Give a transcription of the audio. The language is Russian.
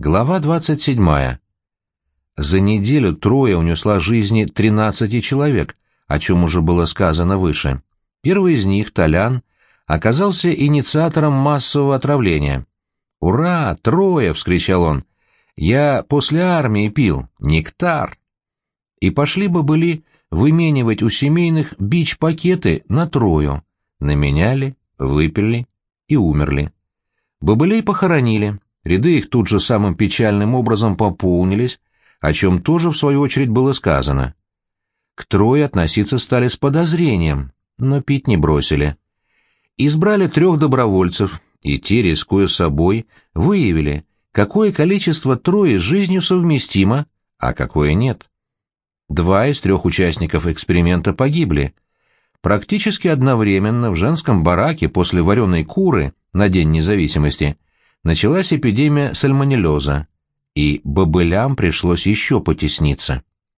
Глава 27. За неделю Троя унесла жизни 13 человек, о чем уже было сказано выше. Первый из них, Толян, оказался инициатором массового отравления. «Ура! Троя!» — вскричал он. «Я после армии пил. Нектар!» И пошли бы были выменивать у семейных бич-пакеты на Трою. Наменяли, выпили и умерли. Бобылей похоронили. Ряды их тут же самым печальным образом пополнились, о чем тоже, в свою очередь, было сказано. К Трое относиться стали с подозрением, но пить не бросили. Избрали трех добровольцев, и те, рискуя собой, выявили, какое количество Трои с жизнью совместимо, а какое нет. Два из трех участников эксперимента погибли. Практически одновременно в женском бараке после вареной куры на День независимости – началась эпидемия сальмонеллеза, и бобылям пришлось еще потесниться.